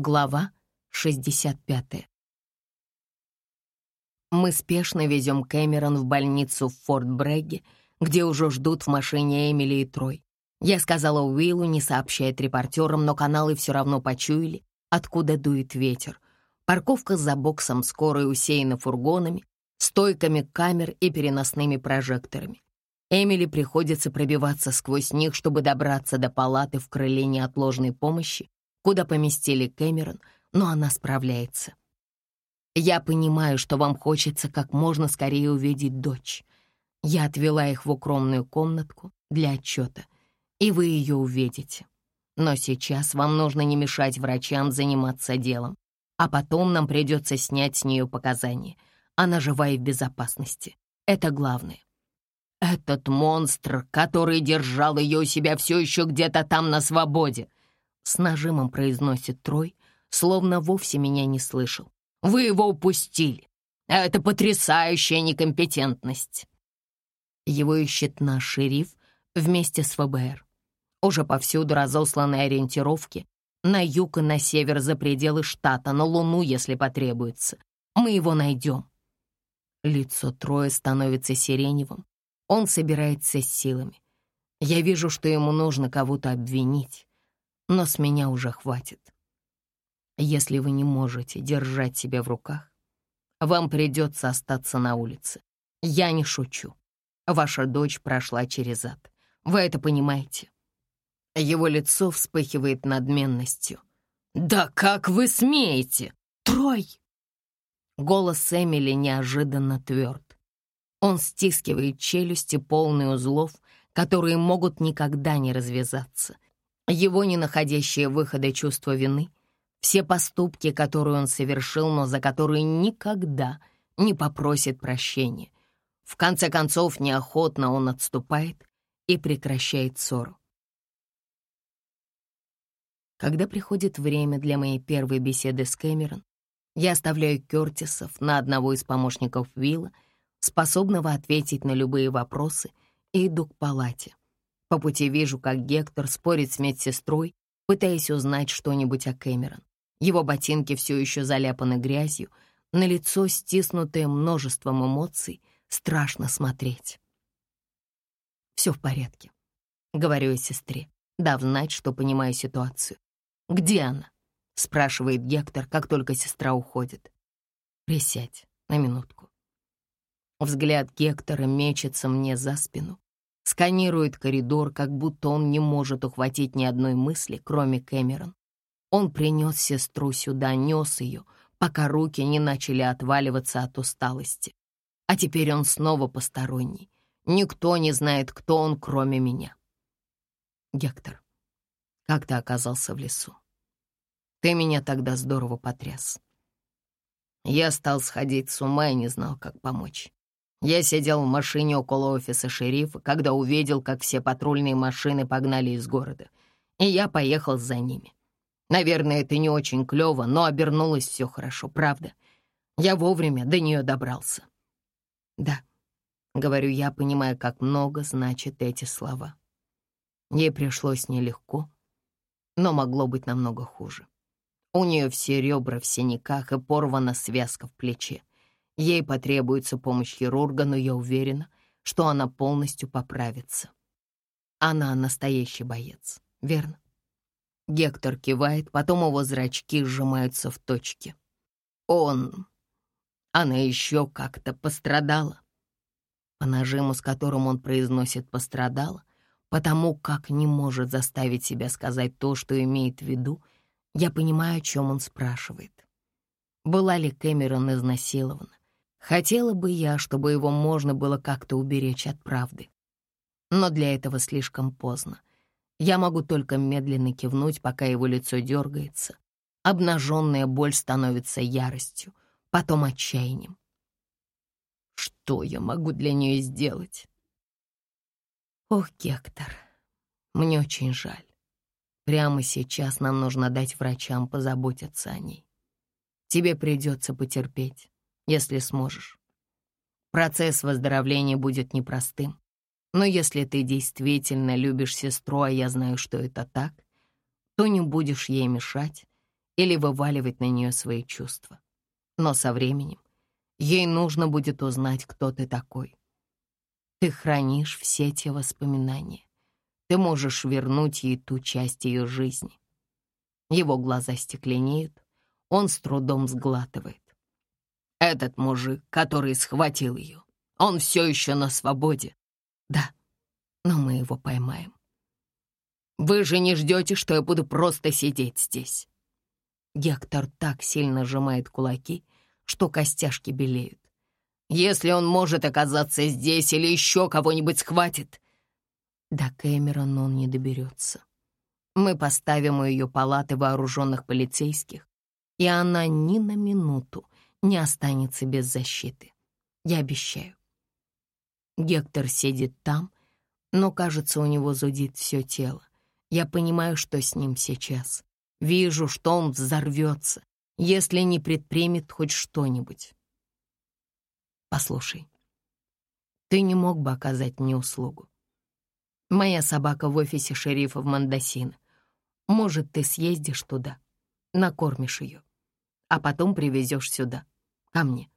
Глава 65. Мы спешно везем Кэмерон в больницу в Форт Брэгге, где уже ждут в машине Эмили и Трой. Я сказала Уиллу не сообщать репортерам, но каналы все равно почуяли, откуда дует ветер. Парковка за боксом скорой усеяна фургонами, стойками камер и переносными прожекторами. Эмили приходится пробиваться сквозь них, чтобы добраться до палаты в крыле неотложной помощи, куда поместили Кэмерон, но она справляется. Я понимаю, что вам хочется как можно скорее увидеть дочь. Я отвела их в укромную комнатку для отчета — и вы ее увидите. Но сейчас вам нужно не мешать врачам заниматься делом, а потом нам придется снять с нее показания. Она жива и в безопасности. Это главное. Этот монстр, который держал ее у себя, все еще где-то там на свободе. С нажимом произносит Трой, словно вовсе меня не слышал. Вы его упустили. Это потрясающая некомпетентность. Его ищет наш шериф вместе с ФБР. Уже повсюду разосланы ориентировки. На юг и на север за пределы штата, на Луну, если потребуется. Мы его найдем. Лицо Троя становится сиреневым. Он собирается с силами. Я вижу, что ему нужно кого-то обвинить, но с меня уже хватит. Если вы не можете держать себя в руках, вам придется остаться на улице. Я не шучу. Ваша дочь прошла через ад. Вы это понимаете? Его лицо вспыхивает надменностью. «Да как вы смеете? Трой!» Голос Эмили неожиданно тверд. Он стискивает челюсти, полные узлов, которые могут никогда не развязаться. Его не находящее выхода чувство вины, все поступки, которые он совершил, но за которые никогда не попросит прощения. В конце концов, неохотно он отступает и прекращает ссору. Когда приходит время для моей первой беседы с Кэмерон, я оставляю Кёртисов на одного из помощников Вилла, способного ответить на любые вопросы, и иду к палате. По пути вижу, как Гектор спорит с медсестрой, пытаясь узнать что-нибудь о Кэмерон. Его ботинки все еще заляпаны грязью, на лицо, стиснутое множеством эмоций, страшно смотреть. «Все в порядке», — говорю я сестре, дав знать, что понимаю ситуацию. «Где она?» — спрашивает Гектор, как только сестра уходит. «Присядь на минутку». Взгляд Гектора мечется мне за спину, сканирует коридор, как будто он не может ухватить ни одной мысли, кроме Кэмерон. Он принес сестру сюда, нес ее, пока руки не начали отваливаться от усталости. А теперь он снова посторонний. Никто не знает, кто он, кроме меня. Гектор, как ты оказался в лесу. Ты меня тогда здорово потряс. Я стал сходить с ума и не знал, как помочь. Я сидел в машине около офиса шерифа, когда увидел, как все патрульные машины погнали из города, и я поехал за ними. Наверное, это не очень клёво, но обернулось все хорошо, правда. Я вовремя до нее добрался. Да, говорю я, понимая, как много значат эти слова. Ей пришлось нелегко, но могло быть намного хуже. У нее все ребра в синяках и порвана связка в плече. Ей потребуется помощь хирурга, но я уверена, что она полностью поправится. Она настоящий боец, верно? Гектор кивает, потом его зрачки сжимаются в точке. Он... Она еще как-то пострадала. По нажиму, с которым он произносит «пострадала», потому как не может заставить себя сказать то, что имеет в виду, я понимаю, о чем он спрашивает. Была ли Кэмерон изнасилована? Хотела бы я, чтобы его можно было как-то уберечь от правды. Но для этого слишком поздно. Я могу только медленно кивнуть, пока его лицо дергается. Обнаженная боль становится яростью, потом отчаянием. Что я могу для нее сделать? Ох, Гектор, мне очень жаль. Прямо сейчас нам нужно дать врачам позаботиться о ней. Тебе придется потерпеть, если сможешь. Процесс выздоровления будет непростым, но если ты действительно любишь сестру, а я знаю, что это так, то не будешь ей мешать или вываливать на нее свои чувства. Но со временем ей нужно будет узнать, кто ты такой. Ты хранишь все те воспоминания. Ты можешь вернуть ей ту часть ее жизни. Его глаза стекленеют, он с трудом сглатывает. Этот мужик, который схватил ее, он все еще на свободе. Да, но мы его поймаем. Вы же не ждете, что я буду просто сидеть здесь. Гектор так сильно сжимает кулаки, что костяшки белеют. Если он может оказаться здесь или еще кого-нибудь схватит, до Кэмерона он не доберется. Мы поставим у ее палаты вооруженных полицейских, и она ни на минуту не останется без защиты. Я обещаю. Гектор сидит там, но, кажется, у него зудит все тело. Я понимаю, что с ним сейчас. Вижу, что он взорвется, если не предпримет хоть что-нибудь. Послушай, ты не мог бы оказать мне услугу. Моя собака в офисе шерифа в Мандасино. Может, ты съездишь туда, накормишь ее, а потом привезешь сюда, ко мне.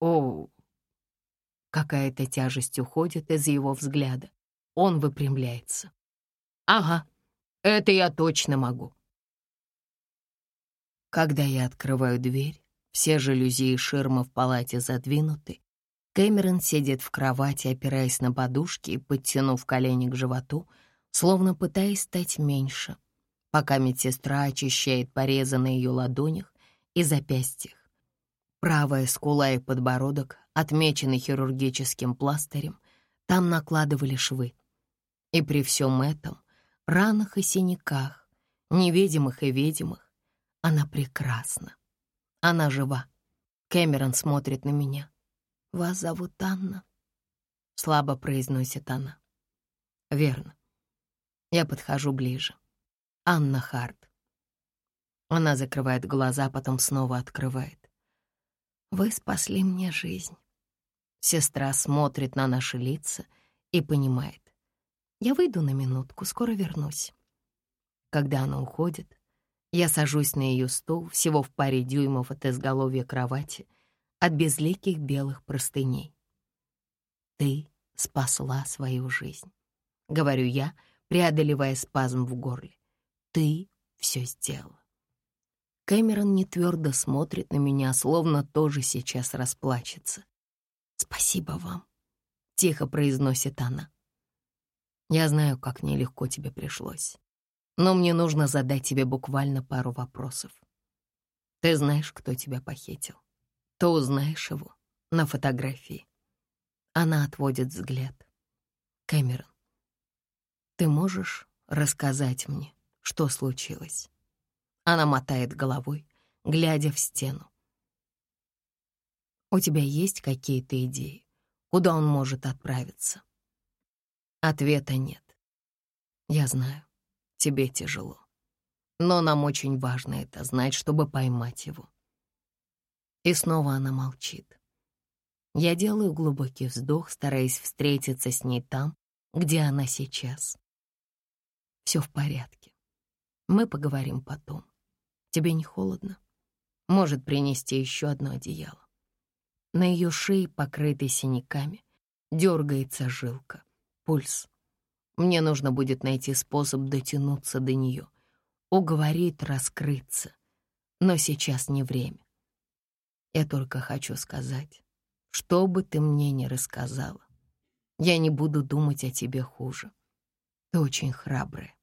О, какая-то тяжесть уходит из его взгляда. Он выпрямляется. Ага, это я точно могу. Когда я открываю дверь, все жалюзи и ширмы в палате задвинуты, Кэмерон сидит в кровати, опираясь на подушки и подтянув колени к животу, словно пытаясь стать меньше, пока медсестра очищает порезы на ее ладонях и запястьях. Правая скула и подбородок, отмечены хирургическим пластырем, там накладывали швы. И при всем этом, ранах и синяках, невидимых и видимых, она прекрасна. Она жива. Кэмерон смотрит на меня. «Вас зовут Анна?» — слабо произносит она. «Верно. Я подхожу ближе. Анна Харт». Она закрывает глаза, потом снова открывает. «Вы спасли мне жизнь». Сестра смотрит на наши лица и понимает. «Я выйду на минутку, скоро вернусь». Когда она уходит, я сажусь на ее стул всего в паре дюймов от изголовья кровати от безликих белых простыней. «Ты спасла свою жизнь», — говорю я, преодолевая спазм в горле. «Ты все сделала». Кэмерон не твердо смотрит на меня, словно тоже сейчас расплачется. «Спасибо вам», — тихо произносит она. «Я знаю, как нелегко тебе пришлось, но мне нужно задать тебе буквально пару вопросов. Ты знаешь, кто тебя похитил?» то узнаешь его на фотографии. Она отводит взгляд. Кэмерон, ты можешь рассказать мне, что случилось? Она мотает головой, глядя в стену. У тебя есть какие-то идеи, куда он может отправиться? Ответа нет. Я знаю, тебе тяжело. Но нам очень важно это знать, чтобы поймать его. И снова она молчит. Я делаю глубокий вздох, стараясь встретиться с ней там, где она сейчас. Все в порядке. Мы поговорим потом. Тебе не холодно? Может принести еще одно одеяло. На ее шее, покрытой синяками, дергается жилка, пульс. Мне нужно будет найти способ дотянуться до нее, уговорить раскрыться. Но сейчас не время. Я только хочу сказать, что бы ты мне ни рассказала, я не буду думать о тебе хуже. Ты очень храбрая.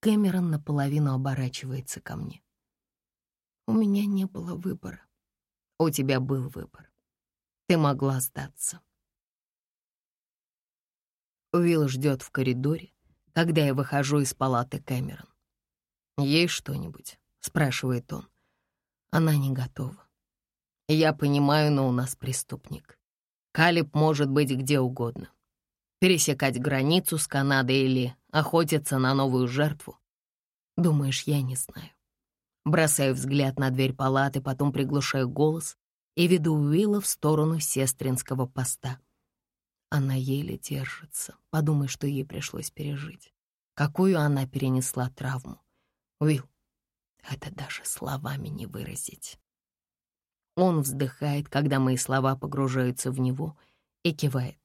Кэмерон наполовину оборачивается ко мне. У меня не было выбора. У тебя был выбор. Ты могла сдаться. Уилл ждет в коридоре, когда я выхожу из палаты Кэмерон. «Есть что-нибудь?» — спрашивает он. Она не готова. Я понимаю, но у нас преступник. Калиб может быть где угодно. Пересекать границу с Канадой или охотиться на новую жертву. Думаешь, я не знаю. Бросаю взгляд на дверь палаты, потом приглушаю голос и веду Уилла в сторону сестринского поста. Она еле держится. Подумай, что ей пришлось пережить. Какую она перенесла травму. Уилл, Это даже словами не выразить. Он вздыхает, когда мои слова погружаются в него, и кивает.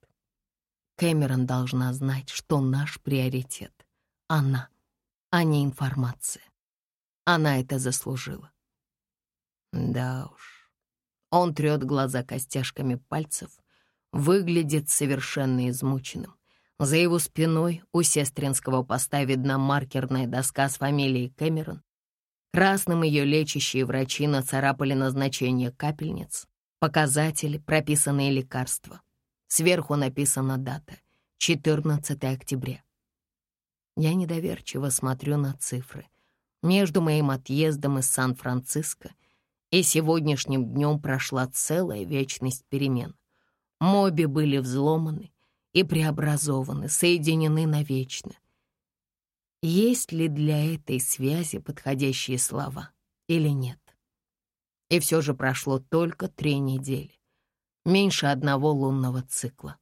Кэмерон должна знать, что наш приоритет — она, а не информация. Она это заслужила. Да уж. Он трет глаза костяшками пальцев, выглядит совершенно измученным. За его спиной у сестринского поста видна маркерная доска с фамилией Кэмерон. Красным ее лечащие врачи нацарапали назначение капельниц, показатели, прописанные лекарства. Сверху написана дата — 14 октября. Я недоверчиво смотрю на цифры. Между моим отъездом из Сан-Франциско и сегодняшним днем прошла целая вечность перемен. Моби были взломаны и преобразованы, соединены навечно. Есть ли для этой связи подходящие слова или нет? И все же прошло только три недели, меньше одного лунного цикла.